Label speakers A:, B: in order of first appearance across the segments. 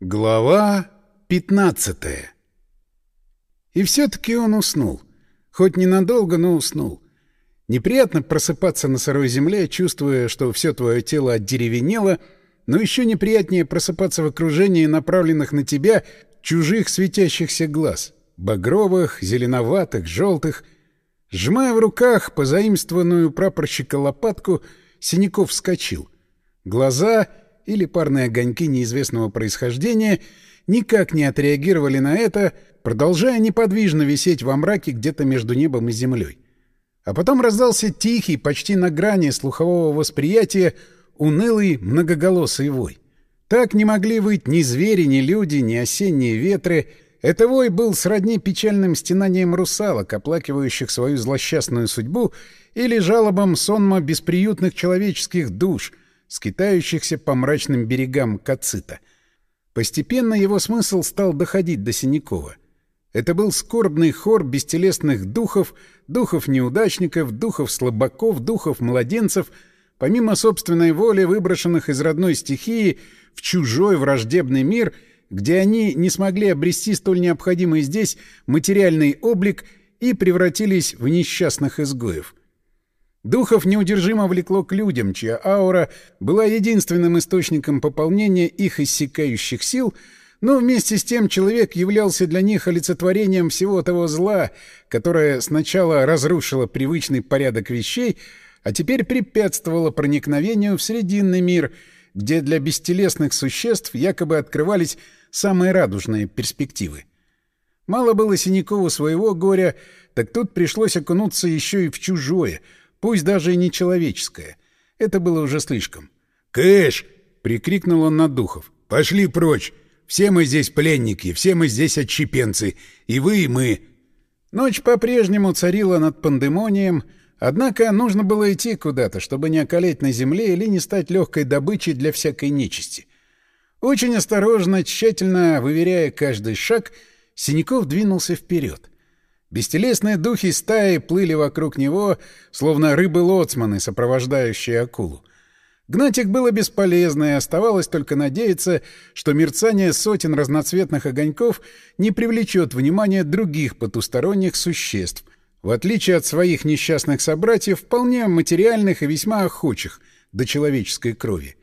A: Глава 15 И все-таки он уснул. Хоть ненадолго, но уснул. Неприятно просыпаться на сырой земле, чувствуя, что все твое тело отдеревенело, но еще неприятнее просыпаться в окружении направленных на тебя чужих светящихся глаз. Багровых, зеленоватых, желтых. Сжимая в руках позаимствованную прапорщика лопатку, Синяков вскочил. Глаза или парные огоньки неизвестного происхождения никак не отреагировали на это, продолжая неподвижно висеть во мраке где-то между небом и землей. А потом раздался тихий, почти на грани слухового восприятия, унылый многоголосый вой. Так не могли быть ни звери, ни люди, ни осенние ветры. Это вой был сродни печальным стенанием русалок, оплакивающих свою злосчастную судьбу, или жалобам сонма бесприютных человеческих душ — скитающихся по мрачным берегам Кацита. Постепенно его смысл стал доходить до Синякова. Это был скорбный хор бестелесных духов, духов-неудачников, духов-слабаков, духов-младенцев, помимо собственной воли, выброшенных из родной стихии в чужой враждебный мир, где они не смогли обрести столь необходимый здесь материальный облик и превратились в несчастных изгоев — Духов неудержимо влекло к людям, чья аура была единственным источником пополнения их иссякающих сил, но вместе с тем человек являлся для них олицетворением всего того зла, которое сначала разрушило привычный порядок вещей, а теперь препятствовало проникновению в Срединный мир, где для бестелесных существ якобы открывались самые радужные перспективы. Мало было Синякову своего горя, так тут пришлось окунуться еще и в чужое — Пусть даже и нечеловеческое. Это было уже слишком.
B: «Кэш!»
A: — прикрикнул он на духов.
B: «Пошли прочь! Все мы здесь пленники, все мы здесь отщепенцы. И вы, и мы!»
A: Ночь по-прежнему царила над пандемонием, однако нужно было идти куда-то, чтобы не околеть на земле или не стать легкой добычей для всякой нечисти. Очень осторожно, тщательно выверяя каждый шаг, Синяков двинулся вперед. Бестелесные духи стаи плыли вокруг него, словно рыбы-лоцманы, сопровождающие акулу. Гнать их было бесполезно, и оставалось только надеяться, что мерцание сотен разноцветных огоньков не привлечет внимание других потусторонних существ, в отличие от своих несчастных собратьев, вполне материальных и весьма охочих до человеческой крови.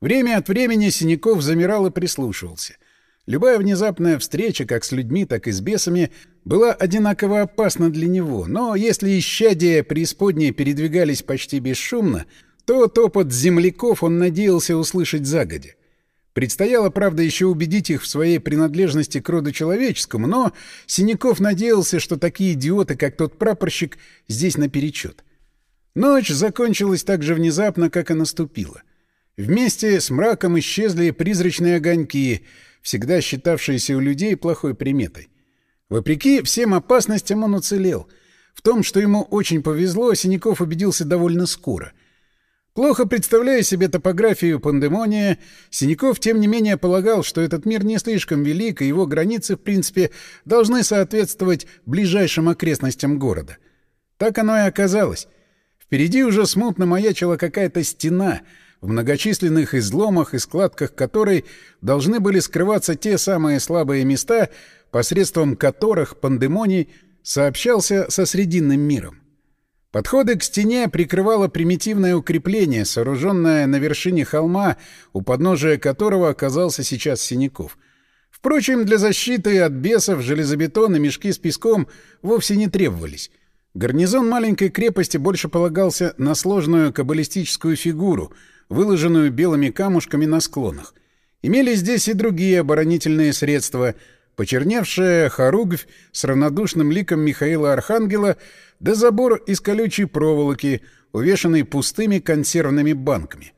A: Время от времени Синяков замирал и прислушивался — Любая внезапная встреча как с людьми, так и с бесами была одинаково опасна для него, но если исчадия преисподние передвигались почти бесшумно, то топот земляков он надеялся услышать загодя. Предстояло, правда, еще убедить их в своей принадлежности к роду человеческому, но Синяков надеялся, что такие идиоты, как тот прапорщик, здесь наперечет. Ночь закончилась так же внезапно, как и наступила. Вместе с мраком исчезли призрачные огоньки — всегда считавшееся у людей плохой приметой. Вопреки всем опасностям он уцелел. В том, что ему очень повезло, Синяков убедился довольно скоро. Плохо представляя себе топографию пандемония, Синяков, тем не менее, полагал, что этот мир не слишком велик, и его границы, в принципе, должны соответствовать ближайшим окрестностям города. Так оно и оказалось. Впереди уже смутно маячила какая-то стена — в многочисленных изломах и складках которой должны были скрываться те самые слабые места, посредством которых пандемоний сообщался со Срединным миром. Подходы к стене прикрывало примитивное укрепление, сооруженное на вершине холма, у подножия которого оказался сейчас Синяков. Впрочем, для защиты от бесов железобетон и мешки с песком вовсе не требовались. Гарнизон маленькой крепости больше полагался на сложную каббалистическую фигуру — выложенную белыми камушками на склонах. Имели здесь и другие оборонительные средства — почерневшая хоругвь с равнодушным ликом Михаила Архангела да забор из колючей проволоки, увешанный пустыми консервными банками.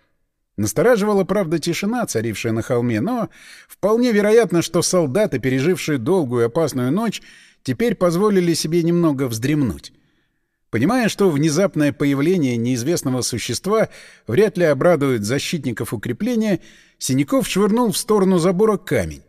A: Настораживала, правда, тишина, царившая на холме, но вполне вероятно, что солдаты, пережившие долгую опасную ночь, теперь позволили себе немного вздремнуть. Понимая, что внезапное появление неизвестного существа вряд ли обрадует защитников укрепления, Синяков швырнул в сторону забора камень.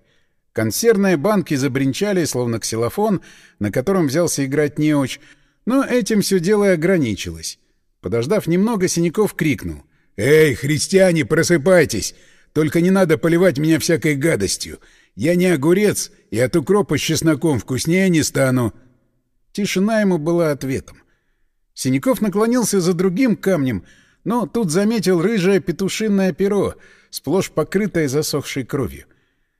A: Консервные банки забринчали, словно ксилофон, на котором взялся играть неуч, но этим все дело и ограничилось. Подождав немного, Синяков крикнул.
B: «Эй, христиане, просыпайтесь! Только не надо поливать меня всякой гадостью. Я не огурец, и от укропа с чесноком вкуснее не стану».
A: Тишина ему была ответом. Синяков наклонился за другим камнем, но тут заметил рыжее петушинное перо, сплошь покрытое засохшей кровью.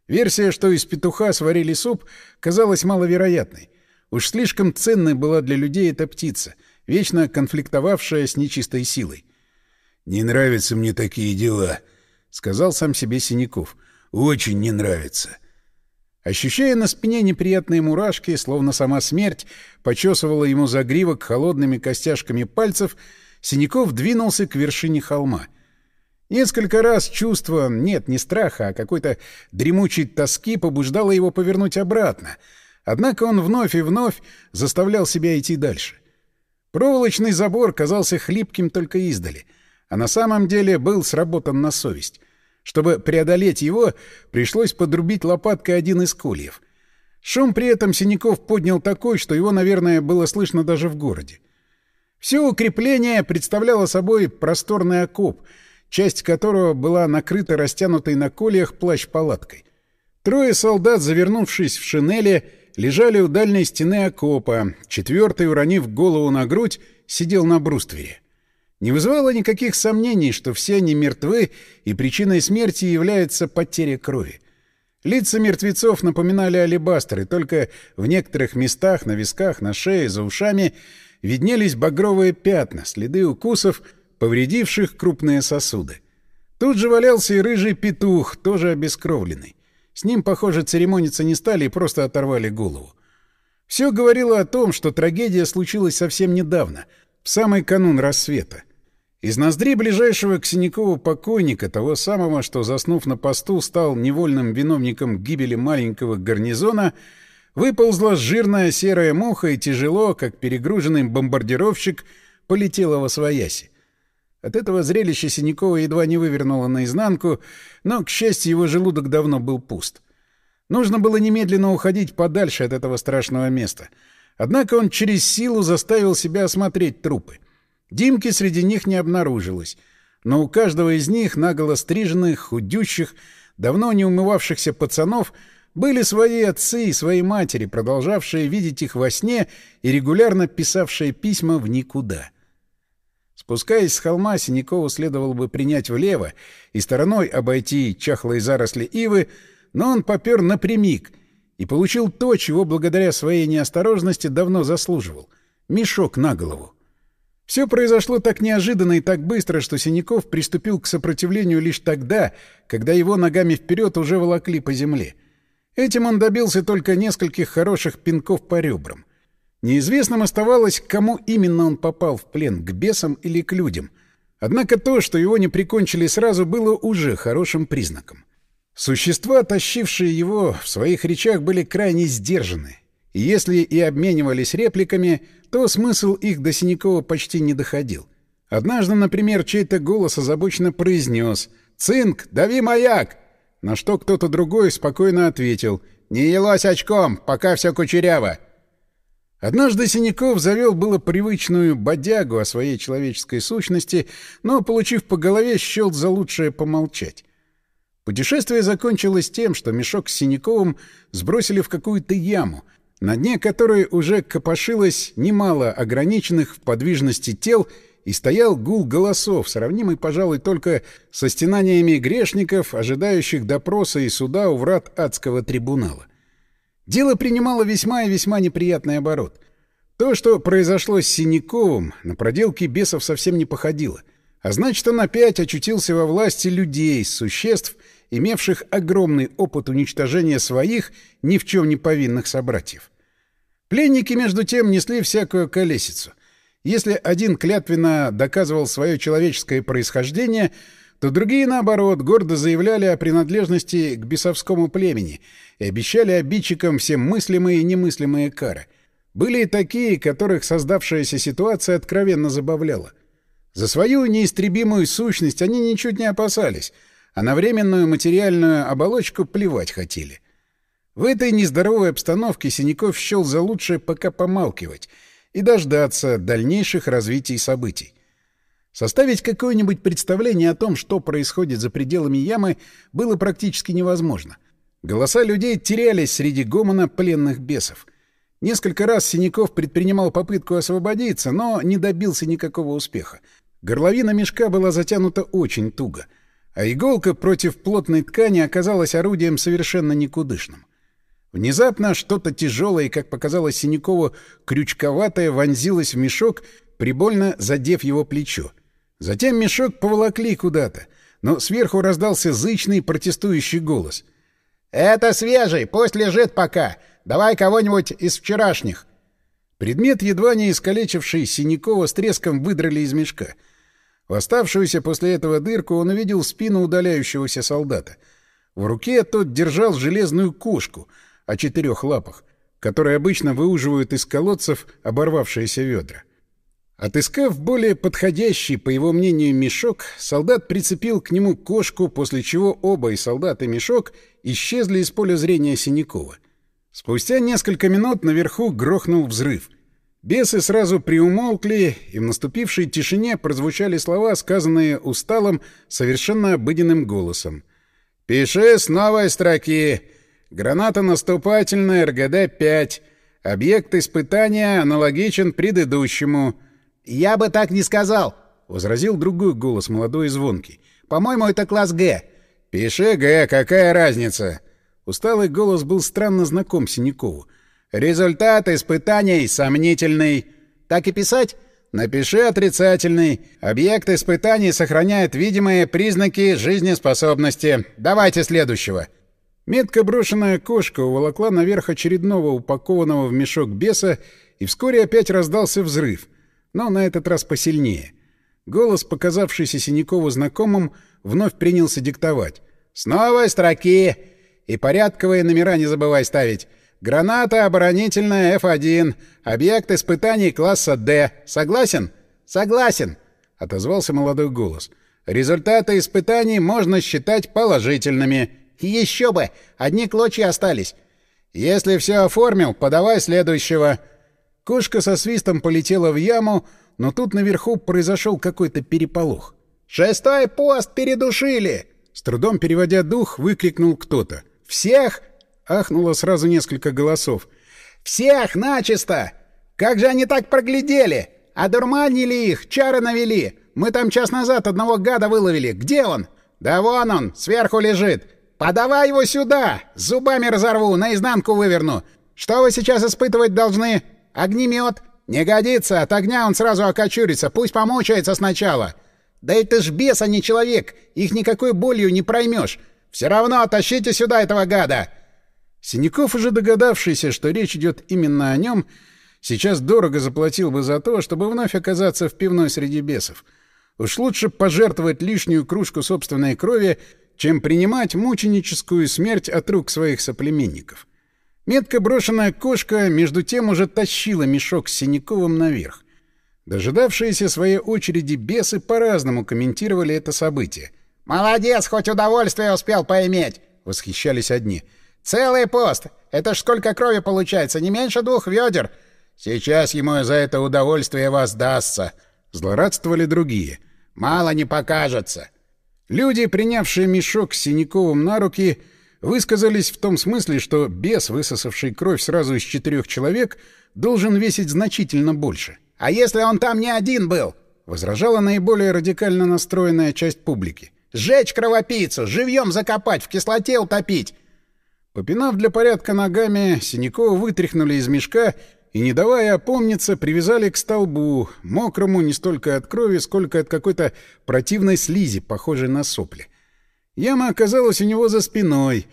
A: Версия, что из петуха сварили суп, казалась маловероятной. Уж слишком ценной была для людей эта птица, вечно конфликтовавшая с нечистой силой.
B: «Не нравятся мне такие дела», — сказал сам себе Синяков. «Очень не нравится».
A: Ощущая на спине неприятные мурашки, словно сама смерть почесывала ему загривок холодными костяшками пальцев, Синяков двинулся к вершине холма. Несколько раз чувство, нет, не страха, а какой-то дремучей тоски побуждало его повернуть обратно. Однако он вновь и вновь заставлял себя идти дальше. Проволочный забор казался хлипким только издали, а на самом деле был сработан на совесть. Чтобы преодолеть его, пришлось подрубить лопаткой один из кольев. Шум при этом Синяков поднял такой, что его, наверное, было слышно даже в городе. Все укрепление представляло собой просторный окоп, часть которого была накрыта растянутой на кольях плащ-палаткой. Трое солдат, завернувшись в шинели, лежали у дальней стены окопа, четвертый, уронив голову на грудь, сидел на бруствере. Не вызывало никаких сомнений, что все они мертвы, и причиной смерти является потеря крови. Лица мертвецов напоминали алебастры, только в некоторых местах, на висках, на шее, за ушами виднелись багровые пятна, следы укусов, повредивших крупные сосуды. Тут же валялся и рыжий петух, тоже обескровленный. С ним, похоже, церемониться не стали и просто оторвали голову. Все говорило о том, что трагедия случилась совсем недавно, в самый канун рассвета. Из ноздри ближайшего к Синякову покойника, того самого, что, заснув на посту, стал невольным виновником гибели маленького гарнизона, выползла жирная серая муха и тяжело, как перегруженный бомбардировщик, полетела во свояси. От этого зрелища Синякова едва не вывернуло наизнанку, но, к счастью, его желудок давно был пуст. Нужно было немедленно уходить подальше от этого страшного места. Однако он через силу заставил себя осмотреть трупы — Димки среди них не обнаружилось, но у каждого из них, наголо стриженных, худющих, давно не умывавшихся пацанов, были свои отцы и свои матери, продолжавшие видеть их во сне и регулярно писавшие письма в никуда. Спускаясь с холма, Синякову следовало бы принять влево и стороной обойти чахлые заросли ивы, но он попер напрямик и получил то, чего благодаря своей неосторожности давно заслуживал — мешок на голову. Все произошло так неожиданно и так быстро, что Синяков приступил к сопротивлению лишь тогда, когда его ногами вперед уже волокли по земле. Этим он добился только нескольких хороших пинков по ребрам. Неизвестным оставалось, кому именно он попал в плен, к бесам или к людям. Однако то, что его не прикончили сразу, было уже хорошим признаком. Существа, тащившие его, в своих речах были крайне сдержаны, если и обменивались репликами, то смысл их до Синякова почти не доходил. Однажды, например, чей-то голос озабоченно произнес «Цинк, дави маяк!» На что кто-то другой спокойно ответил «Не елось очком, пока все кучеряво!» Однажды Синяков завел было привычную бодягу о своей человеческой сущности, но, получив по голове, счел за лучшее помолчать. Путешествие закончилось тем, что мешок с Синяковым сбросили в какую-то яму — на дне которой уже копошилось немало ограниченных в подвижности тел и стоял гул голосов, сравнимый, пожалуй, только со стенаниями грешников, ожидающих допроса и суда у врат адского трибунала. Дело принимало весьма и весьма неприятный оборот. То, что произошло с Синяковым, на проделки бесов совсем не походило. А значит, он опять очутился во власти людей, существ, имевших огромный опыт уничтожения своих ни в чем не повинных собратьев. Пленники, между тем, несли всякую колесицу. Если один клятвенно доказывал свое человеческое происхождение, то другие, наоборот, гордо заявляли о принадлежности к бесовскому племени и обещали обидчикам все мыслимые и немыслимые кары. Были и такие, которых создавшаяся ситуация откровенно забавляла. За свою неистребимую сущность они ничуть не опасались — а на временную материальную оболочку плевать хотели. В этой нездоровой обстановке Синяков счел за лучшее пока помалкивать и дождаться дальнейших развитий событий. Составить какое-нибудь представление о том, что происходит за пределами ямы, было практически невозможно. Голоса людей терялись среди гомона пленных бесов. Несколько раз Синяков предпринимал попытку освободиться, но не добился никакого успеха. Горловина мешка была затянута очень туго, а иголка против плотной ткани оказалась орудием совершенно никудышным. Внезапно что-то тяжелое и, как показалось Синякову, крючковатое вонзилось в мешок, прибольно задев его плечо. Затем мешок поволокли куда-то, но сверху раздался зычный протестующий голос. «Это свежий, пусть лежит пока. Давай кого-нибудь из вчерашних». Предмет, едва не искалечивший Синякова, с треском выдрали из мешка. В оставшуюся после этого дырку он увидел спину удаляющегося солдата. В руке тот держал железную кошку о четырех лапах, которые обычно выуживают из колодцев оборвавшиеся ведра. Отыскав более подходящий, по его мнению, мешок, солдат прицепил к нему кошку, после чего оба, и солдат, и мешок, исчезли из поля зрения Синякова. Спустя несколько минут наверху грохнул взрыв. Бесы сразу приумолкли, и в наступившей тишине прозвучали слова, сказанные усталым, совершенно обыденным голосом. «Пиши с новой строки. Граната наступательная РГД-5. Объект испытания аналогичен предыдущему».
C: «Я бы так не сказал», —
A: возразил другой голос, молодой и звонкий.
C: «По-моему, это класс Г».
A: «Пиши Г, какая разница?» Усталый голос был странно знаком Синякову. «Результат испытаний сомнительный».
C: «Так и писать?»
A: «Напиши отрицательный. Объект испытаний сохраняет видимые признаки жизнеспособности. Давайте следующего». Метко брошенная кошка уволокла наверх очередного упакованного в мешок беса, и вскоре опять раздался взрыв — но на этот раз посильнее. Голос, показавшийся Синякову знакомым, вновь принялся диктовать. «С новой строки! И порядковые номера не забывай ставить. Граната оборонительная F1. Объект испытаний класса D. Согласен?»
C: «Согласен!»
A: — отозвался молодой голос. «Результаты испытаний можно считать положительными».
C: «Еще бы! Одни клочья остались!»
A: «Если все оформил, подавай следующего». Кошка со свистом полетела в яму, но тут наверху произошел какой-то переполох.
C: «Шестой пост передушили!»
A: С трудом переводя дух, выкрикнул кто-то. «Всех?» — ахнуло сразу несколько голосов.
C: «Всех начисто! Как же они так проглядели? Одурманили их, чары навели. Мы там час назад одного гада выловили. Где он? Да вон он, сверху лежит. Подавай его сюда! Зубами разорву, наизнанку выверну. Что вы сейчас испытывать должны?» Огнемет? Не годится, от огня он сразу окочурится, пусть помучается сначала. Да это ж бес, а не человек, их никакой болью не проймешь. Все равно тащите сюда этого гада!»
A: Синяков, уже догадавшийся, что речь идет именно о нем, сейчас дорого заплатил бы за то, чтобы вновь оказаться в пивной среди бесов. Уж лучше пожертвовать лишнюю кружку собственной крови, чем принимать мученическую смерть от рук своих соплеменников. Метко брошенная кошка, между тем, уже тащила мешок с Синяковым наверх. Дожидавшиеся своей очереди бесы по-разному комментировали это событие.
C: «Молодец, хоть удовольствие успел поиметь!» — восхищались одни. «Целый пост! Это ж сколько крови получается, не меньше двух ведер!»
A: «Сейчас ему за это удовольствие воздастся!» — злорадствовали другие.
C: «Мало не покажется!»
A: Люди, принявшие мешок с Синяковым на руки, высказались в том смысле, что бес, высосавший кровь сразу из четырех человек, должен весить значительно больше.
C: «А если он там не один был?»
A: — возражала наиболее радикально настроенная часть публики.
C: «Сжечь кровопийцу, живьем закопать, в кислоте утопить!»
A: Попинав для порядка ногами, Синякова вытряхнули из мешка и, не давая опомниться, привязали к столбу, мокрому не столько от крови, сколько от какой-то противной слизи, похожей на сопли. Яма оказалась у него за спиной.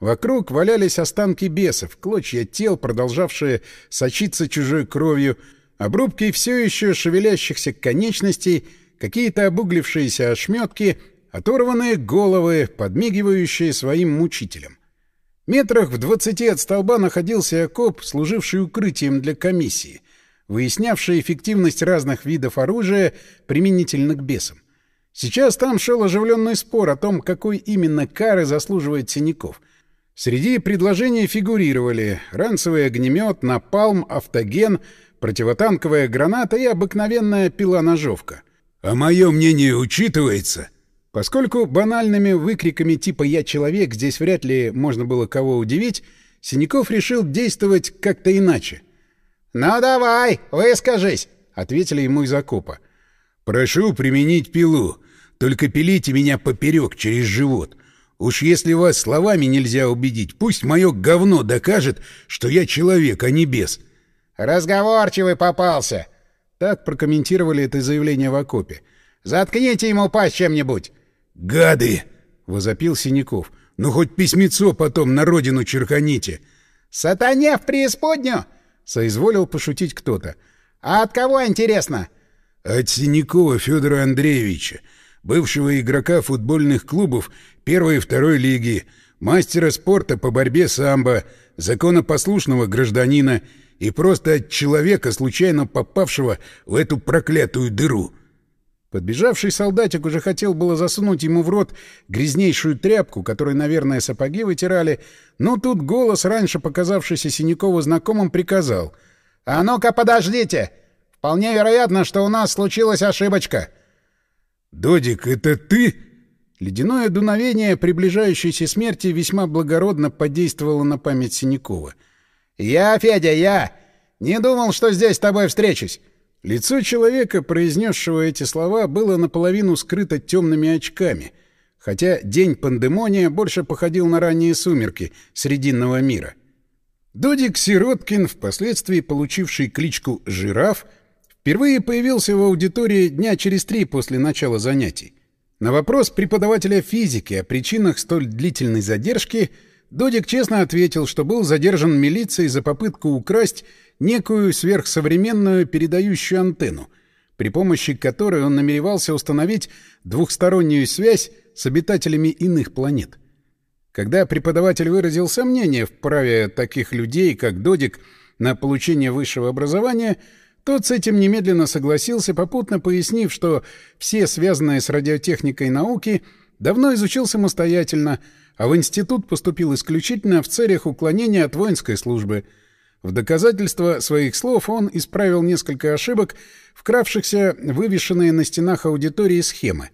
A: Вокруг валялись останки бесов, клочья тел, продолжавшие сочиться чужой кровью, обрубки все еще шевелящихся конечностей, какие-то обуглившиеся ошметки, оторванные головы, подмигивающие своим мучителям. Метрах в двадцати от столба находился окоп, служивший укрытием для комиссии, выяснявший эффективность разных видов оружия применительно к бесам. Сейчас там шел оживленный спор о том, какой именно кары заслуживает Синяков. Среди предложений фигурировали ранцевый огнемет, напалм, автоген, противотанковая граната и обыкновенная пила-ножовка.
B: А мое мнение учитывается?»
A: Поскольку банальными выкриками типа «я человек» здесь вряд ли можно было кого удивить, Синяков решил действовать как-то иначе.
C: «Ну давай, выскажись!» — ответили ему из окопа.
B: «Прошу применить пилу. Только пилите меня поперек через живот. Уж если вас словами нельзя убедить, пусть мое говно докажет, что я человек, а не бес».
C: «Разговорчивый попался!»
A: Так прокомментировали это заявление в окопе. «Заткните ему пасть чем-нибудь!»
B: «Гады!» — возопил Синяков. «Ну хоть письмецо потом на родину черканите!»
C: «Сатане в преисподнюю!»
A: — соизволил пошутить кто-то.
C: «А от кого, интересно?»
B: «От Синякова Федора Андреевича, бывшего игрока футбольных клубов первой и второй лиги, мастера спорта по борьбе самбо, законопослушного гражданина и просто от человека, случайно попавшего в эту проклятую дыру».
A: Подбежавший солдатик уже хотел было засунуть ему в рот грязнейшую тряпку, которой, наверное, сапоги вытирали, но тут голос, раньше показавшийся Синякову знакомым, приказал.
C: «А ну-ка, подождите! Вполне вероятно, что у нас случилась ошибочка!»
B: «Додик, это ты?»
A: Ледяное дуновение приближающейся смерти весьма благородно подействовало на память Синякова.
C: «Я, Федя, я! Не думал, что здесь с тобой встречусь!»
A: Лицо человека, произнесшего эти слова, было наполовину скрыто темными очками, хотя день пандемония больше походил на ранние сумерки Срединного мира. Додик Сироткин, впоследствии получивший кличку «Жираф», впервые появился в аудитории дня через три после начала занятий. На вопрос преподавателя физики о причинах столь длительной задержки Додик честно ответил, что был задержан милицией за попытку украсть некую сверхсовременную передающую антенну, при помощи которой он намеревался установить двухстороннюю связь с обитателями иных планет. Когда преподаватель выразил сомнение в праве таких людей, как Додик, на получение высшего образования, тот с этим немедленно согласился, попутно пояснив, что все связанные с радиотехникой науки давно изучил самостоятельно, а в институт поступил исключительно в целях уклонения от воинской службы — в доказательство своих слов он исправил несколько ошибок, вкравшихся вывешенные на стенах аудитории схемы.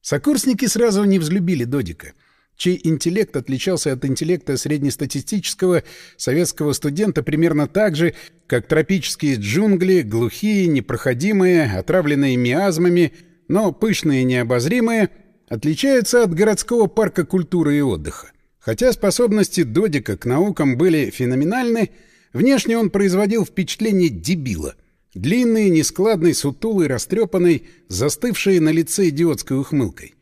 A: Сокурсники сразу не взлюбили Додика, чей интеллект отличался от интеллекта среднестатистического советского студента примерно так же, как тропические джунгли, глухие, непроходимые, отравленные миазмами, но пышные и необозримые, отличаются от городского парка культуры и отдыха. Хотя способности Додика к наукам были феноменальны, Внешне он производил впечатление дебила. Длинный, нескладный, сутулый, растрепанный, застывший на лице идиотской ухмылкой.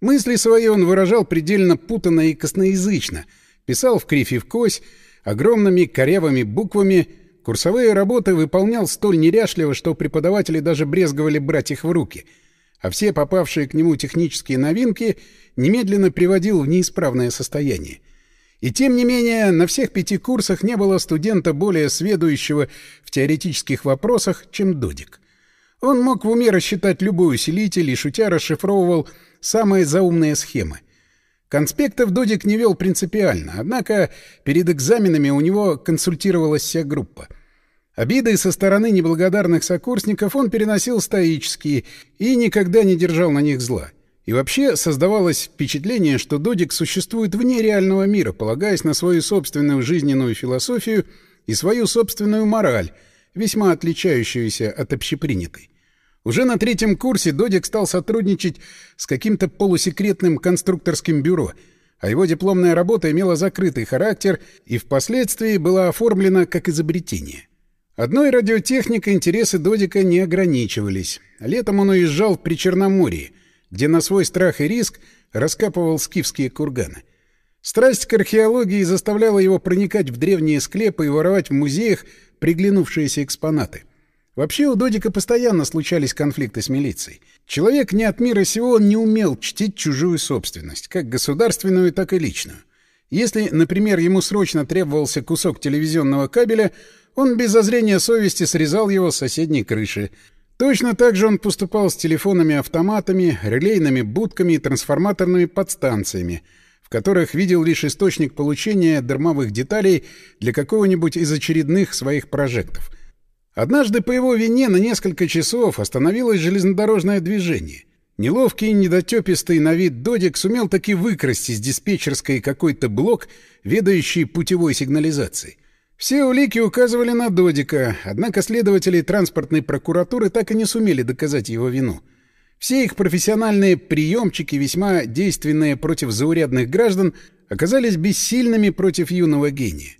A: Мысли свои он выражал предельно путанно и косноязычно, писал в кривь и в кось, огромными корявыми буквами, курсовые работы выполнял столь неряшливо, что преподаватели даже брезговали брать их в руки, а все попавшие к нему технические новинки немедленно приводил в неисправное состояние. И тем не менее, на всех пяти курсах не было студента более сведущего в теоретических вопросах, чем Додик. Он мог в уме рассчитать любой усилитель и шутя расшифровывал самые заумные схемы. Конспектов Додик не вел принципиально, однако перед экзаменами у него консультировалась вся группа. Обиды со стороны неблагодарных сокурсников он переносил стоически и никогда не держал на них зла. И вообще создавалось впечатление, что Додик существует вне реального мира, полагаясь на свою собственную жизненную философию и свою собственную мораль, весьма отличающуюся от общепринятой. Уже на третьем курсе Додик стал сотрудничать с каким-то полусекретным конструкторским бюро, а его дипломная работа имела закрытый характер и впоследствии была оформлена как изобретение. Одной радиотехникой интересы Додика не ограничивались. Летом он уезжал в Причерноморье — где на свой страх и риск раскапывал скифские курганы. Страсть к археологии заставляла его проникать в древние склепы и воровать в музеях приглянувшиеся экспонаты. Вообще у Додика постоянно случались конфликты с милицией. Человек не от мира сего не умел чтить чужую собственность, как государственную, так и личную. Если, например, ему срочно требовался кусок телевизионного кабеля, он без зазрения совести срезал его с соседней крыши — Точно так же он поступал с телефонами-автоматами, релейными будками и трансформаторными подстанциями, в которых видел лишь источник получения дармовых деталей для какого-нибудь из очередных своих прожектов. Однажды по его вине на несколько часов остановилось железнодорожное движение. Неловкий, недотепистый на вид додик сумел таки выкрасть из диспетчерской какой-то блок, ведающий путевой сигнализацией. Все улики указывали на Додика, однако следователи транспортной прокуратуры так и не сумели доказать его вину. Все их профессиональные приемчики, весьма действенные против заурядных граждан, оказались бессильными против юного гения.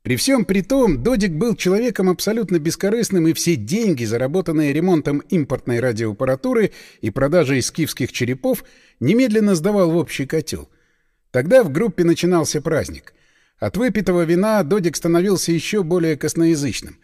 A: При всем при том, Додик был человеком абсолютно бескорыстным, и все деньги, заработанные ремонтом импортной радиоаппаратуры и продажей скифских черепов, немедленно сдавал в общий котел. Тогда в группе начинался праздник. От выпитого вина Додик становился еще более косноязычным.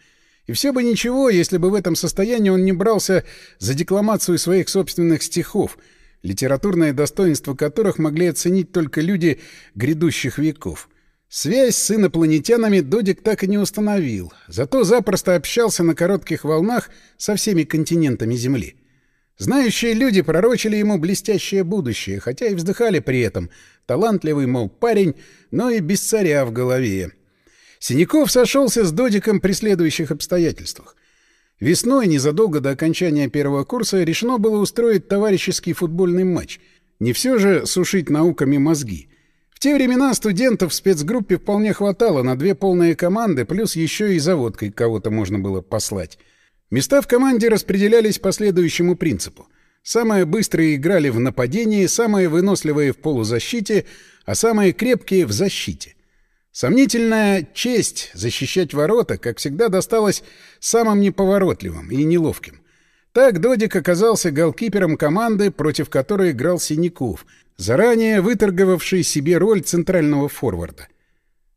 A: И все бы ничего, если бы в этом состоянии он не брался за декламацию своих собственных стихов, литературное достоинство которых могли оценить только люди грядущих веков. Связь с инопланетянами Додик так и не установил, зато запросто общался на коротких волнах со всеми континентами Земли. Знающие люди пророчили ему блестящее будущее, хотя и вздыхали при этом. Талантливый, мол, парень, но и без царя в голове. Синяков сошелся с Додиком при следующих обстоятельствах. Весной, незадолго до окончания первого курса, решено было устроить товарищеский футбольный матч. Не все же сушить науками мозги те времена студентов в спецгруппе вполне хватало на две полные команды, плюс еще и заводкой кого-то можно было послать. Места в команде распределялись по следующему принципу. Самые быстрые играли в нападении, самые выносливые в полузащите, а самые крепкие — в защите. Сомнительная честь защищать ворота, как всегда, досталась самым неповоротливым и неловким. Так Додик оказался голкипером команды, против которой играл Синяков — заранее выторговавший себе роль центрального форварда.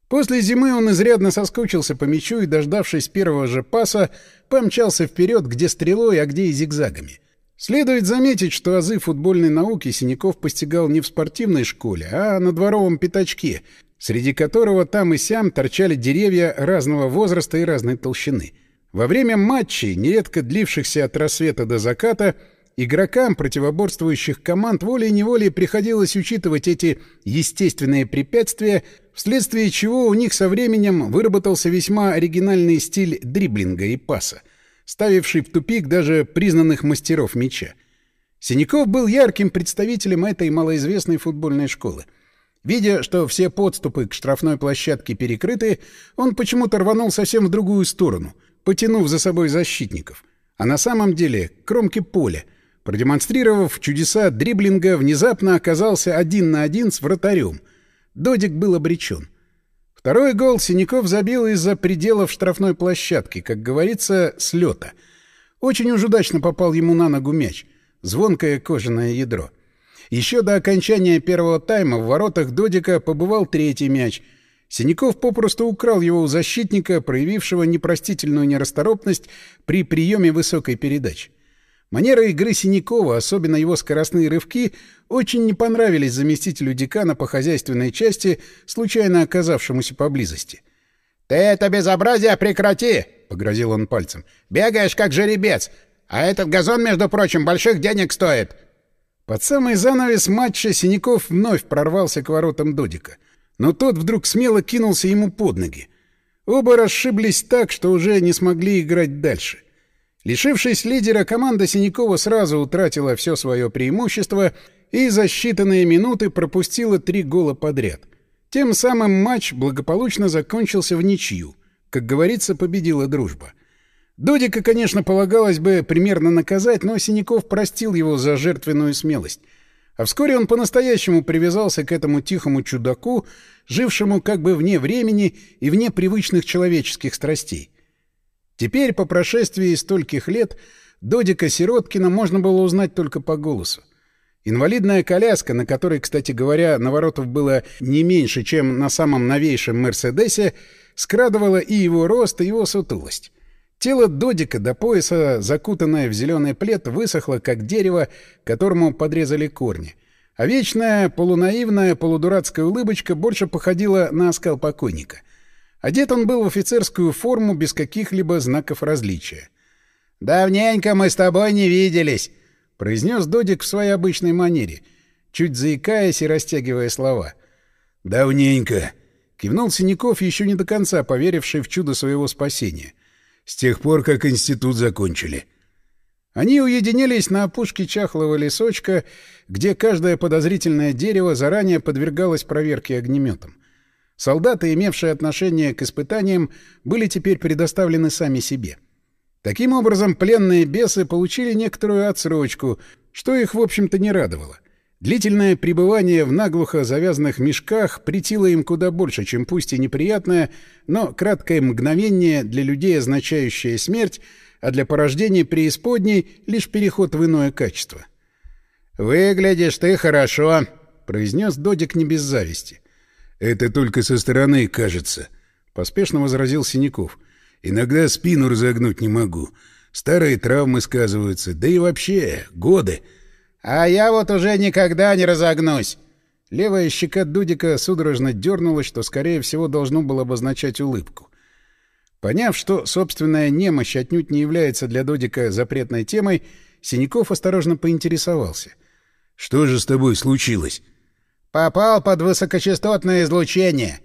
A: После зимы он изрядно соскучился по мячу и, дождавшись первого же паса, помчался вперед, где стрелой, а где и зигзагами. Следует заметить, что азы футбольной науки Синяков постигал не в спортивной школе, а на дворовом пятачке, среди которого там и сям торчали деревья разного возраста и разной толщины. Во время матчей, нередко длившихся от рассвета до заката, Игрокам противоборствующих команд волей-неволей приходилось учитывать эти естественные препятствия, вследствие чего у них со временем выработался весьма оригинальный стиль дриблинга и паса, ставивший в тупик даже признанных мастеров мяча. Синяков был ярким представителем этой малоизвестной футбольной школы. Видя, что все подступы к штрафной площадке перекрыты, он почему-то рванул совсем в другую сторону, потянув за собой защитников. А на самом деле — кромки поля — Продемонстрировав чудеса дриблинга, внезапно оказался один на один с вратарем. Додик был обречен. Второй гол Синяков забил из-за пределов штрафной площадки, как говорится, с лета. Очень уж удачно попал ему на ногу мяч. Звонкое кожаное ядро. Еще до окончания первого тайма в воротах Додика побывал третий мяч. Синяков попросту украл его у защитника, проявившего непростительную нерасторопность при приеме высокой передачи. Манера игры Синякова, особенно его скоростные рывки, очень не понравились заместителю декана по хозяйственной части, случайно оказавшемуся поблизости.
C: «Ты это безобразие прекрати!» — погрозил он пальцем. «Бегаешь, как жеребец! А этот газон, между прочим, больших денег стоит!»
A: Под самый занавес матча Синяков вновь прорвался к воротам Додика. Но тот вдруг смело кинулся ему под ноги. Оба расшиблись так, что уже не смогли играть дальше. Лишившись лидера, команда Синякова сразу утратила все свое преимущество и за считанные минуты пропустила три гола подряд. Тем самым матч благополучно закончился в ничью. Как говорится, победила дружба. Додика, конечно, полагалось бы примерно наказать, но Синяков простил его за жертвенную смелость. А вскоре он по-настоящему привязался к этому тихому чудаку, жившему как бы вне времени и вне привычных человеческих страстей. Теперь, по прошествии стольких лет, Додика Сироткина можно было узнать только по голосу. Инвалидная коляска, на которой, кстати говоря, наворотов было не меньше, чем на самом новейшем «Мерседесе», скрадывала и его рост, и его сутулость. Тело Додика до пояса, закутанное в зеленый плед, высохло, как дерево, которому подрезали корни. А вечная, полунаивная, полудурацкая улыбочка больше походила на оскал покойника — Одет он был в офицерскую форму без каких-либо знаков различия. «Давненько мы с тобой не виделись», — произнес Додик в своей обычной манере, чуть заикаясь и растягивая слова.
B: «Давненько», —
A: кивнул Синяков, еще не до конца поверивший в чудо своего спасения.
B: С тех пор, как институт закончили.
A: Они уединились на опушке чахлого лесочка, где каждое подозрительное дерево заранее подвергалось проверке огнеметом. Солдаты, имевшие отношение к испытаниям, были теперь предоставлены сами себе. Таким образом, пленные бесы получили некоторую отсрочку, что их, в общем-то, не радовало. Длительное пребывание в наглухо завязанных мешках притило им куда больше, чем пусть и неприятное, но краткое мгновение для людей, означающее смерть, а для порождения преисподней — лишь переход в иное качество.
C: «Выглядишь ты хорошо», — произнес Додик не без зависти.
B: «Это только со стороны кажется», — поспешно возразил Синяков. «Иногда спину разогнуть не могу. Старые травмы сказываются, да и вообще годы».
C: «А я вот уже никогда не разогнусь!»
A: Левая щека Дудика судорожно дернулась, что, скорее всего, должно было обозначать улыбку. Поняв, что собственная немощь отнюдь не является для Додика запретной темой, Синяков осторожно поинтересовался.
B: «Что же с тобой случилось?»
C: «Попал под высокочастотное излучение».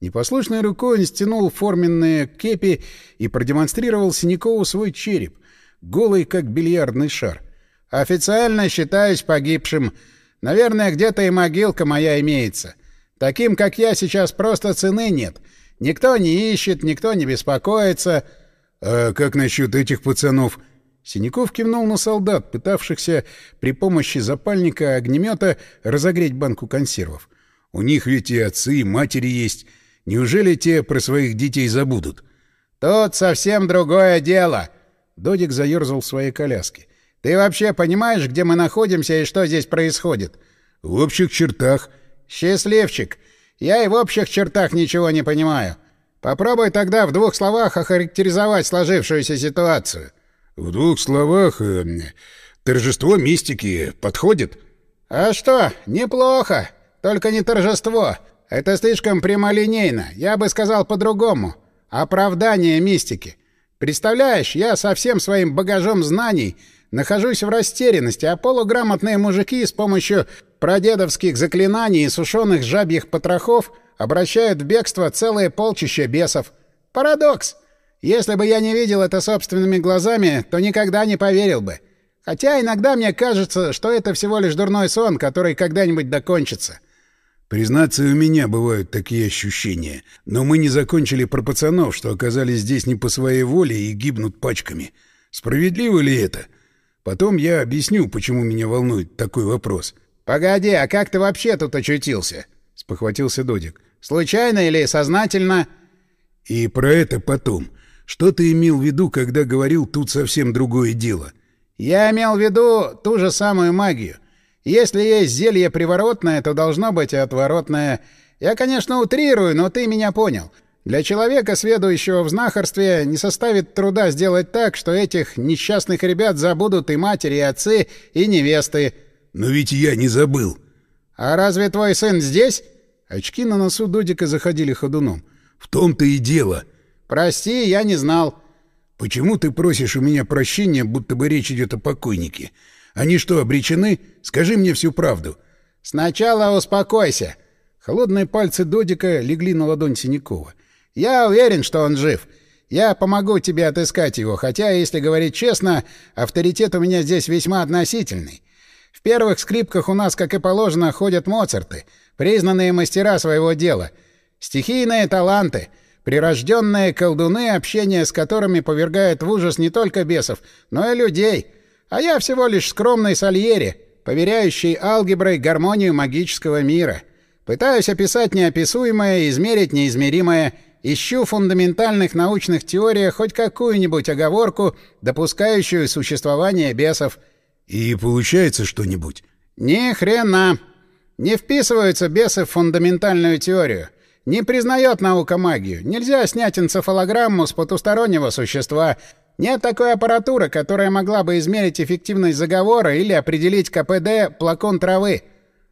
A: Непослушной рукой он стянул форменные кепи и продемонстрировал Синякову свой череп, голый, как бильярдный шар.
C: «Официально считаюсь погибшим. Наверное, где-то и могилка моя имеется. Таким, как я, сейчас просто цены нет». Никто не ищет, никто не беспокоится.
B: — А как насчет этих пацанов?
A: Синяков кивнул на солдат, пытавшихся при помощи запальника огнемета разогреть банку консервов.
B: — У них ведь и отцы, и матери есть. Неужели те про своих детей забудут?
C: — Тут совсем другое дело. Додик заерзал в своей коляске. — Ты вообще понимаешь, где мы находимся и что здесь происходит?
B: — В общих чертах.
C: — Счастливчик. Я и в общих чертах ничего не понимаю. Попробуй тогда в двух словах охарактеризовать сложившуюся ситуацию.
B: В двух словах э, торжество мистики подходит?
C: А что? Неплохо. Только не торжество. Это слишком прямолинейно. Я бы сказал по-другому. Оправдание мистики. Представляешь, я со всем своим багажом знаний нахожусь в растерянности, а полуграмотные мужики с помощью прадедовских заклинаний и сушеных жабьих потрохов обращают в бегство целые полчища бесов. Парадокс! Если бы я не видел это собственными глазами, то никогда не поверил бы. Хотя иногда мне кажется, что это всего лишь дурной сон, который когда-нибудь докончится.
B: Признаться, у меня бывают такие ощущения. Но мы не закончили про пацанов, что оказались здесь не по своей воле и гибнут пачками. Справедливо ли это? Потом я объясню, почему меня волнует такой вопрос.
C: «Погоди, а как ты вообще тут очутился?» — спохватился Додик. «Случайно или сознательно?»
B: «И про это потом. Что ты имел в виду, когда говорил «тут совсем другое дело»?»
C: «Я имел в виду ту же самую магию. Если есть зелье приворотное, то должно быть и отворотное. Я, конечно, утрирую, но ты меня понял. Для человека, сведущего в знахарстве, не составит труда сделать так, что этих несчастных ребят забудут и матери, и отцы, и невесты».
B: Но ведь я не забыл.
C: А разве твой сын здесь?
A: Очки на носу Додика заходили ходуном.
B: В том-то и дело.
C: Прости, я не знал.
B: Почему ты просишь у меня прощения, будто бы речь идет о покойнике? Они что, обречены? Скажи мне всю правду.
C: Сначала успокойся.
A: Холодные пальцы Додика легли на ладонь Синякова.
C: Я уверен, что он жив. Я помогу тебе отыскать его, хотя, если говорить честно, авторитет у меня здесь весьма относительный. В первых скрипках у нас, как и положено, ходят Моцарты, признанные мастера своего дела. Стихийные таланты, прирожденные колдуны, общение с которыми повергает в ужас не только бесов, но и людей. А я всего лишь скромный сальери, поверяющий алгеброй гармонию магического мира. Пытаюсь описать неописуемое, измерить неизмеримое, ищу в фундаментальных научных теориях хоть какую-нибудь оговорку, допускающую существование бесов —
B: и получается что-нибудь?
C: Ни хрена. Не вписываются бесы в фундаментальную теорию. Не признает наука магию. Нельзя снять энцефалограмму с потустороннего существа. Нет такой аппаратуры, которая могла бы измерить эффективность заговора или определить КПД плакон травы.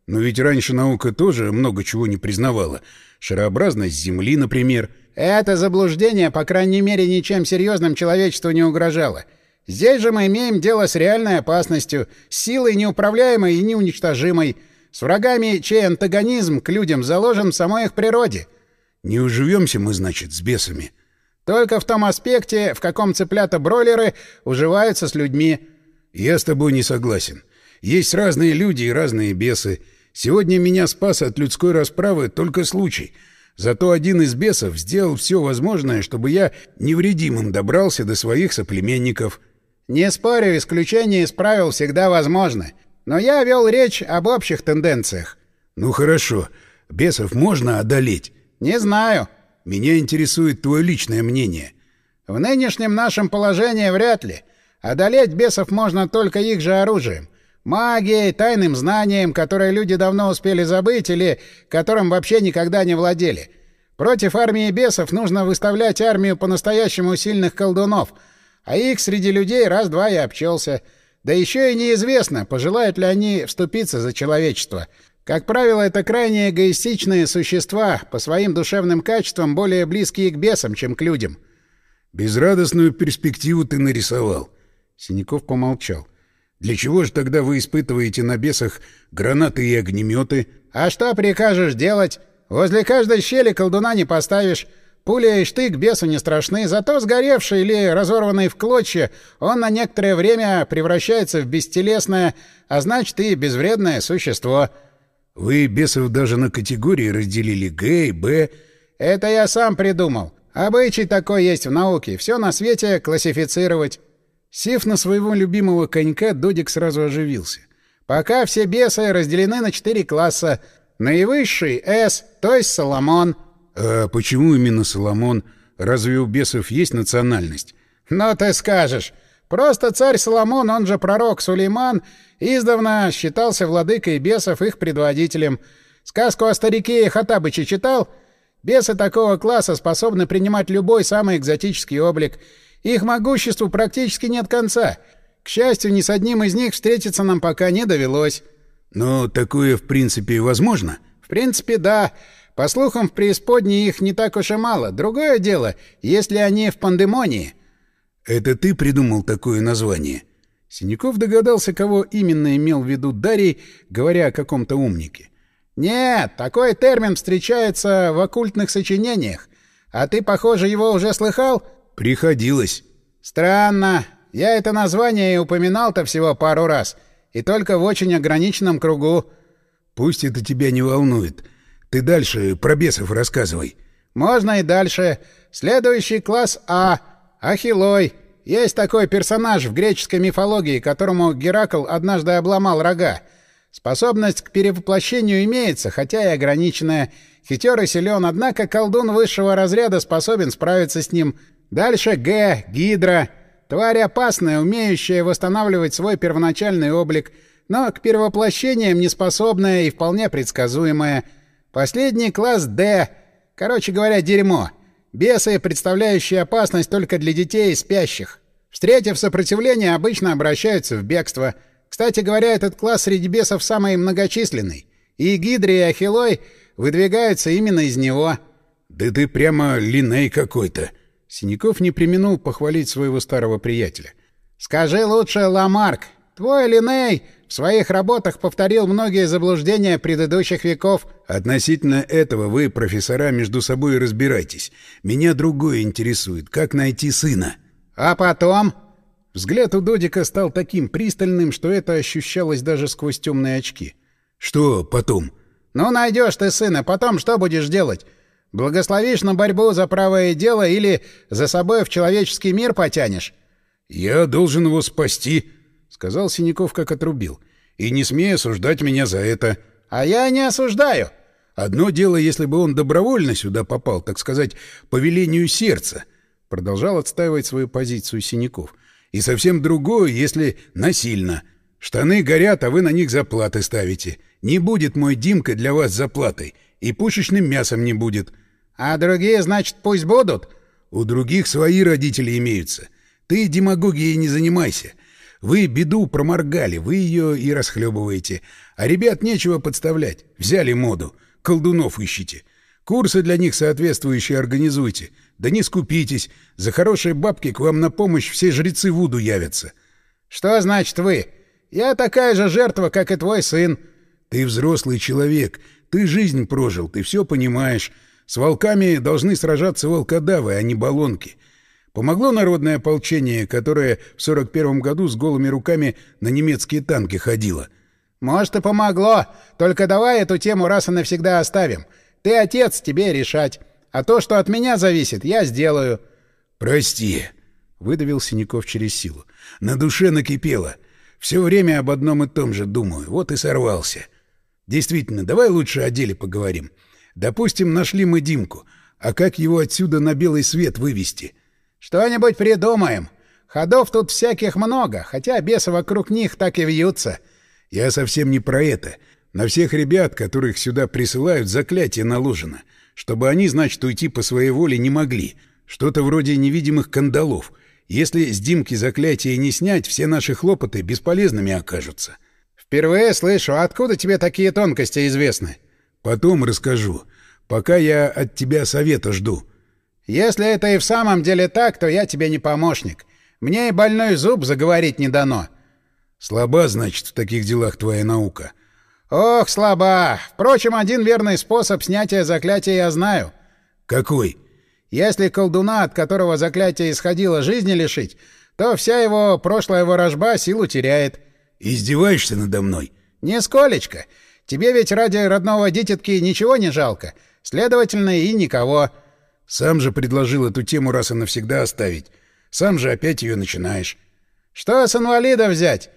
B: Но ведь раньше наука тоже много чего не признавала. Шарообразность Земли, например.
C: Это заблуждение, по крайней мере, ничем серьезным человечеству не угрожало. Здесь же мы имеем дело с реальной опасностью, с силой неуправляемой и неуничтожимой, с врагами, чей антагонизм к людям заложен в самой их природе.
B: Не уживемся мы, значит, с бесами.
C: Только в том аспекте, в каком цыплята-бройлеры уживаются с людьми.
B: Я с тобой не согласен. Есть разные люди и разные бесы. Сегодня меня спас от людской расправы только случай. Зато один из бесов сделал все возможное, чтобы я невредимым добрался до своих соплеменников.
C: Не спорю, исключение из правил всегда возможно. Но я вел речь об общих тенденциях.
B: Ну хорошо. Бесов можно одолеть?
C: Не знаю.
B: Меня интересует твое личное мнение.
C: В нынешнем нашем положении вряд ли. Одолеть бесов можно только их же оружием. Магией, тайным знанием, которое люди давно успели забыть или которым вообще никогда не владели. Против армии бесов нужно выставлять армию по-настоящему сильных колдунов, а их среди людей раз-два и обчелся. Да еще и неизвестно, пожелают ли они вступиться за человечество. Как правило, это крайне эгоистичные существа, по своим душевным качествам более близкие к бесам, чем к людям.
B: «Безрадостную перспективу ты нарисовал».
A: Синяков помолчал.
B: Для чего же тогда вы испытываете на бесах гранаты и огнеметы?
C: А что прикажешь делать? Возле каждой щели колдуна не поставишь. Пуля и штык бесу не страшны, зато сгоревший или разорванный в клочья он на некоторое время превращается в бестелесное, а значит и безвредное существо.
B: Вы бесов даже на категории разделили Г и Б.
C: Это я сам придумал. Обычай такой есть в науке. Все на свете классифицировать.
A: Сев на своего любимого конька, Додик сразу оживился.
C: «Пока все бесы разделены на четыре класса. Наивысший — С, то есть Соломон».
B: «А почему именно Соломон? Разве у бесов есть национальность?»
C: «Ну ты скажешь. Просто царь Соломон, он же пророк Сулейман, издавна считался владыкой бесов, их предводителем. Сказку о старике Хатабыче читал? Бесы такого класса способны принимать любой самый экзотический облик — их могуществу практически нет конца. К счастью, ни с одним из них встретиться нам пока не довелось.
B: Но такое, в принципе, возможно?
C: В принципе, да. По слухам, в преисподней их не так уж и мало. Другое дело, если они в пандемонии.
B: Это ты придумал такое название?
A: Синяков догадался, кого именно имел в виду Дарий, говоря о каком-то умнике.
C: «Нет, такой термин встречается в оккультных сочинениях. А ты, похоже, его уже слыхал?»
B: Приходилось.
C: Странно. Я это название и упоминал-то всего пару раз. И только в очень ограниченном кругу.
B: Пусть это тебя не волнует. Ты дальше про бесов рассказывай.
C: Можно и дальше. Следующий класс А. Ахилой. Есть такой персонаж в греческой мифологии, которому Геракл однажды обломал рога. Способность к перевоплощению имеется, хотя и ограниченная. Хитер и силен, однако колдун высшего разряда способен справиться с ним Дальше Г, Гидра. Тварь опасная, умеющая восстанавливать свой первоначальный облик, но к перевоплощениям неспособная и вполне предсказуемая. Последний класс Д. Короче говоря, дерьмо. Бесы, представляющие опасность только для детей и спящих. Встретив сопротивление, обычно обращаются в бегство. Кстати говоря, этот класс среди бесов самый многочисленный. И Гидри, и Ахилой выдвигаются именно из него.
B: «Да ты прямо линей какой-то!»
A: Синяков не применул похвалить своего старого приятеля.
C: «Скажи лучше, Ламарк, твой Линей в своих работах повторил многие заблуждения предыдущих веков».
B: «Относительно этого вы, профессора, между собой разбирайтесь. Меня другое интересует. Как найти сына?»
C: «А потом?»
A: Взгляд у Додика стал таким пристальным, что это ощущалось даже сквозь темные очки.
B: «Что потом?»
C: «Ну, найдешь ты сына, потом что будешь делать? Благословишь на борьбу за правое дело или за собой в человеческий мир потянешь?
B: — Я должен его спасти, —
A: сказал Синяков, как отрубил. — И не смей осуждать меня за это.
C: — А я не осуждаю.
B: — Одно дело, если бы он добровольно сюда попал, так сказать, по велению сердца, — продолжал отстаивать свою позицию Синяков. — И совсем другое, если насильно. Штаны горят, а вы на них заплаты ставите. Не будет мой Димка для вас заплатой, и пушечным мясом не будет.
C: — а другие, значит, пусть будут?
B: У других свои родители имеются. Ты демагогией не занимайся. Вы беду проморгали, вы ее и расхлебываете. А ребят нечего подставлять. Взяли моду. Колдунов ищите. Курсы для них соответствующие организуйте. Да не скупитесь. За хорошие бабки к вам на помощь все жрецы Вуду явятся.
C: Что значит вы? Я такая же жертва, как и твой сын.
B: Ты взрослый человек. Ты жизнь прожил, ты все понимаешь. С волками должны сражаться волкодавы, а не баллонки. Помогло народное ополчение, которое в 41 году с голыми руками на немецкие танки ходило.
C: Может, и помогло. Только давай эту тему раз и навсегда оставим. Ты отец, тебе решать. А то, что от меня зависит, я сделаю.
B: Прости, выдавил Синяков через силу. На душе накипело. Все время об одном и том же думаю. Вот и сорвался. Действительно, давай лучше о деле поговорим. Допустим, нашли мы Димку. А как его отсюда на белый свет вывести?
C: Что-нибудь придумаем. Ходов тут всяких много, хотя бесы вокруг них так и вьются.
B: Я совсем не про это. На всех ребят, которых сюда присылают, заклятие наложено. Чтобы они, значит, уйти по своей воле не могли. Что-то вроде невидимых кандалов. Если с Димки заклятие не снять, все наши хлопоты бесполезными окажутся.
C: Впервые слышу, откуда тебе такие тонкости известны?
B: Потом расскажу. Пока я от тебя совета жду.
C: Если это и в самом деле так, то я тебе не помощник. Мне и больной зуб заговорить не дано.
B: Слаба, значит, в таких делах твоя наука.
C: Ох, слаба. Впрочем, один верный способ снятия заклятия я знаю.
B: Какой?
C: Если колдуна, от которого заклятие исходило, жизни лишить, то вся его прошлая ворожба силу теряет.
B: Издеваешься надо мной?
C: Нисколечко. Тебе ведь ради родного дитятки ничего не жалко. Следовательно, и никого.
B: Сам же предложил эту тему раз и навсегда оставить. Сам же опять ее начинаешь.
C: Что с инвалида взять?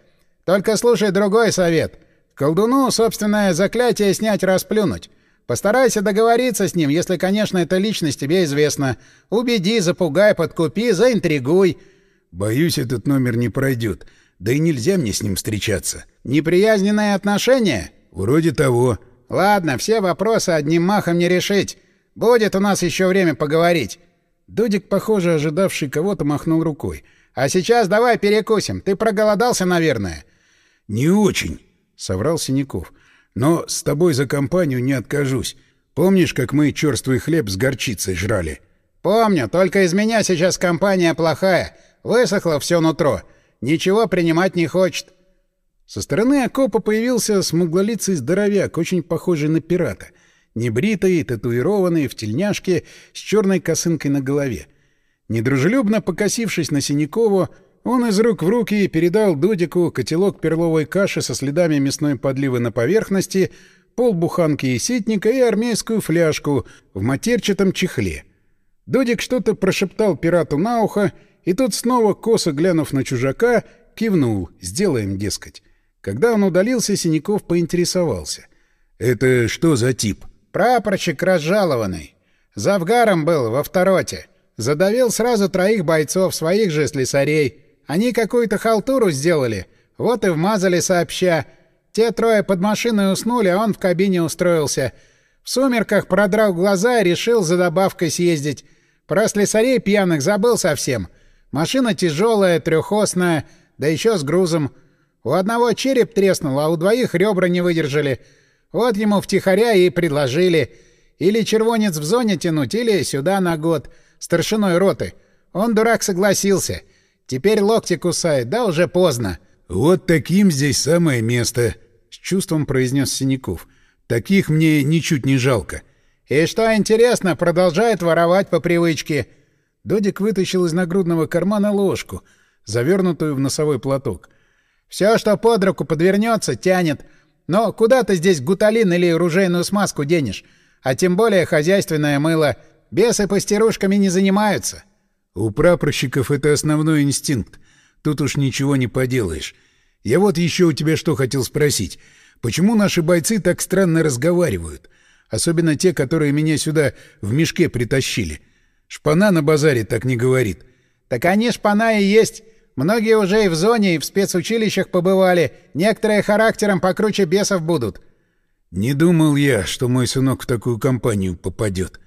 C: Только слушай другой совет. Колдуну собственное заклятие снять расплюнуть. Постарайся договориться с ним, если, конечно, эта личность тебе известна. Убеди, запугай, подкупи, заинтригуй.
B: Боюсь, этот номер не пройдет. Да и нельзя мне с ним встречаться.
C: Неприязненные отношения?
B: Вроде того.
C: Ладно, все вопросы одним махом не решить. Будет у нас еще время поговорить.
A: Дудик, похоже, ожидавший кого-то, махнул рукой.
C: А сейчас давай перекусим. Ты проголодался, наверное.
B: Не очень, соврал Синяков. Но с тобой за компанию не откажусь. Помнишь, как мы черствый хлеб с горчицей жрали?
C: Помню, только из меня сейчас компания плохая. Высохло все нутро. Ничего принимать не хочет.
A: Со стороны окопа появился смуглолицый здоровяк, очень похожий на пирата. Небритый, татуированный, в тельняшке, с черной косынкой на голове. Недружелюбно покосившись на Синякову, он из рук в руки передал Дудику котелок перловой каши со следами мясной подливы на поверхности, полбуханки и ситника и армейскую фляжку в матерчатом чехле. Дудик что-то прошептал пирату на ухо, и тот снова, косо глянув на чужака, кивнул «сделаем, дескать». Когда он удалился, Синяков поинтересовался.
B: «Это что за тип?»
C: «Прапорщик разжалованный. Завгаром был во второте. Задавил сразу троих бойцов, своих же слесарей. Они какую-то халтуру сделали, вот и вмазали сообща. Те трое под машиной уснули, а он в кабине устроился. В сумерках продрал глаза и решил за добавкой съездить. Про слесарей пьяных забыл совсем. Машина тяжелая, трехосная, да еще с грузом. У одного череп треснул, а у двоих ребра не выдержали. Вот ему втихаря и предложили. Или червонец в зоне тянуть, или сюда на год. Старшиной роты. Он, дурак, согласился. Теперь локти кусает, да уже поздно.
B: — Вот таким здесь самое место, — с чувством произнес Синяков. — Таких мне ничуть не жалко.
C: — И что интересно, продолжает воровать по привычке.
A: — Додик вытащил из нагрудного кармана ложку, завернутую в носовой платок.
C: «Все, что под руку подвернется, тянет. Но куда ты здесь гуталин или ружейную смазку денешь? А тем более хозяйственное мыло. Бесы пастерушками не занимаются».
B: «У прапорщиков это основной инстинкт. Тут уж ничего не поделаешь. Я вот еще у тебя что хотел спросить. Почему наши бойцы так странно разговаривают? Особенно те, которые меня сюда в мешке притащили». Шпана на базаре так не говорит.
C: Так они шпана и есть. Многие уже и в зоне, и в спецучилищах побывали. Некоторые характером покруче бесов будут.
B: Не думал я, что мой сынок в такую компанию попадет.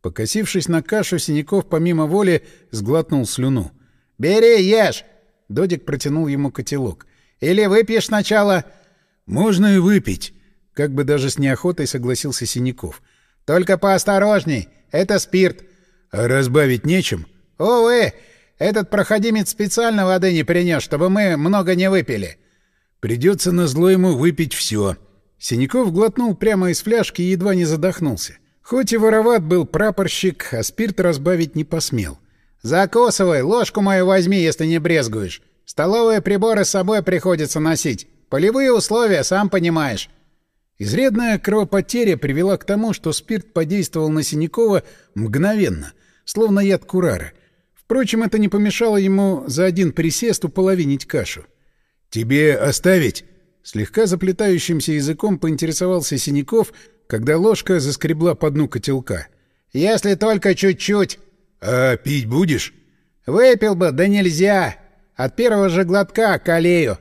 A: Покосившись на кашу, Синяков помимо воли сглотнул слюну.
C: «Бери, ешь!»
A: Додик протянул ему котелок.
C: «Или выпьешь сначала?»
B: «Можно и выпить», —
A: как бы даже с неохотой согласился Синяков.
C: «Только поосторожней. Это спирт.
B: А разбавить нечем?
C: Увы, этот проходимец специально воды не принес, чтобы мы много не выпили.
B: Придется на зло ему выпить все.
A: Синяков глотнул прямо из фляжки и едва не задохнулся. Хоть и вороват был прапорщик, а спирт разбавить не посмел.
C: «Закусывай, ложку мою возьми, если не брезгуешь. Столовые приборы с собой приходится носить. Полевые условия, сам понимаешь».
A: Изрядная кровопотеря привела к тому, что спирт подействовал на Синякова мгновенно, словно яд курара. Впрочем, это не помешало ему за один присест уполовинить кашу.
B: «Тебе оставить?»
A: Слегка заплетающимся языком поинтересовался Синяков, когда ложка заскребла по дну котелка.
C: «Если только чуть-чуть».
B: «А пить будешь?»
C: «Выпил бы, да нельзя. От первого же глотка колею».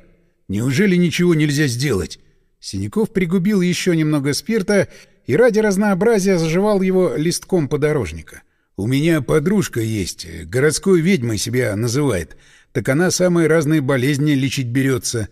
B: «Неужели ничего нельзя сделать?»
A: Синяков пригубил еще немного спирта и ради разнообразия заживал его листком подорожника.
B: «У меня подружка есть, городской ведьмой себя называет. Так она самые разные болезни лечить берется».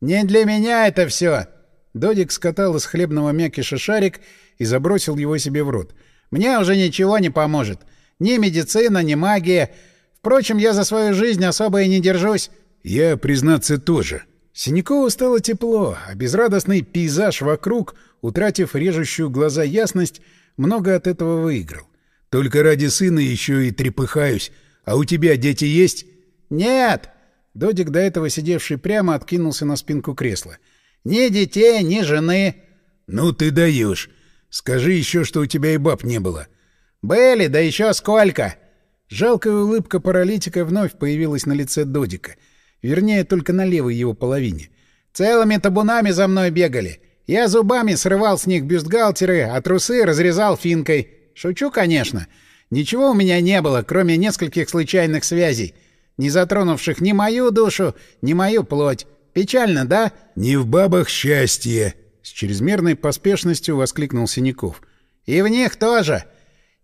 C: «Не для меня это все!»
A: Додик скатал из хлебного мякиша шарик и забросил его себе в рот.
C: «Мне уже ничего не поможет. Ни медицина, ни магия. Впрочем, я за свою жизнь особо и не держусь».
B: «Я, признаться, тоже».
A: Синякову стало тепло, а безрадостный пейзаж вокруг, утратив режущую глаза ясность, много от этого выиграл.
B: «Только ради сына еще и трепыхаюсь. А у тебя дети есть?»
C: «Нет!»
A: Додик, до этого сидевший прямо, откинулся на спинку кресла.
C: «Ни детей, ни жены».
B: «Ну ты даешь. Скажи еще, что у тебя и баб не было».
C: «Были, да еще сколько!»
A: Жалкая улыбка паралитика вновь появилась на лице Додика. Вернее, только на левой его половине.
C: «Целыми табунами за мной бегали. Я зубами срывал с них бюстгальтеры, а трусы разрезал финкой. Шучу, конечно. Ничего у меня не было, кроме нескольких случайных связей не затронувших ни мою душу, ни мою плоть. Печально, да?
B: — Не в бабах счастье!
A: — с чрезмерной поспешностью воскликнул Синяков.
C: — И в них тоже.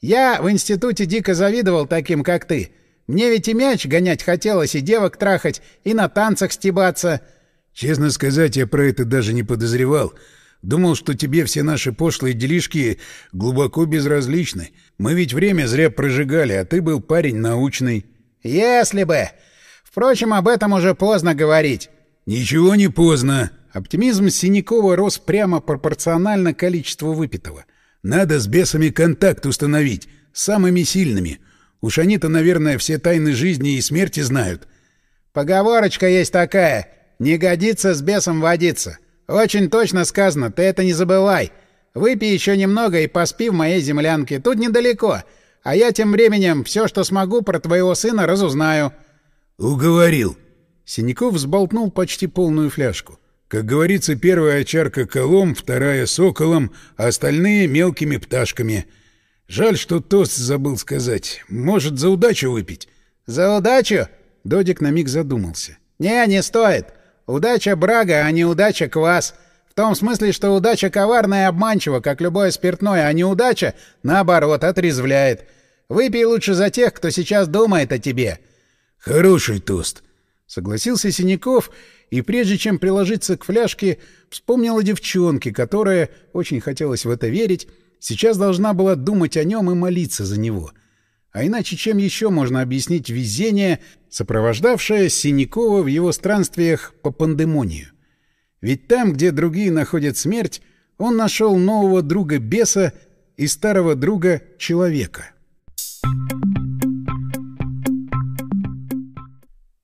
C: Я в институте дико завидовал таким, как ты. Мне ведь и мяч гонять хотелось, и девок трахать, и на танцах стебаться.
B: — Честно сказать, я про это даже не подозревал. Думал, что тебе все наши пошлые делишки глубоко безразличны. Мы ведь время зря прожигали, а ты был парень научный.
C: — «Если бы! Впрочем, об этом уже поздно говорить».
B: «Ничего не поздно».
A: Оптимизм Синякова рос прямо пропорционально количеству выпитого.
B: «Надо с бесами контакт установить, с самыми сильными. Уж они-то, наверное, все тайны жизни и смерти знают».
C: «Поговорочка есть такая. Не годится с бесом водиться. Очень точно сказано, ты это не забывай. Выпей еще немного и поспи в моей землянке. Тут недалеко. А я тем временем все, что смогу, про твоего сына разузнаю».
B: «Уговорил».
A: Синяков взболтнул почти полную фляжку.
B: Как говорится, первая чарка колом, вторая соколом, а остальные мелкими пташками. Жаль, что тост забыл сказать. Может, за удачу выпить?
C: За удачу?
A: Додик на миг задумался.
C: Не, не стоит. Удача брага, а не удача квас. В том смысле, что удача коварная и обманчива, как любое спиртное, а неудача, наоборот, отрезвляет. Выпей лучше за тех, кто сейчас думает о тебе.
B: — Хороший тост, —
A: согласился Синяков, и прежде чем приложиться к фляжке, вспомнил о девчонке, которая, очень хотелось в это верить, сейчас должна была думать о нем и молиться за него. А иначе чем еще можно объяснить везение, сопровождавшее Синякова в его странствиях по пандемонию? Ведь там, где другие находят смерть, он нашел нового друга беса и старого друга человека.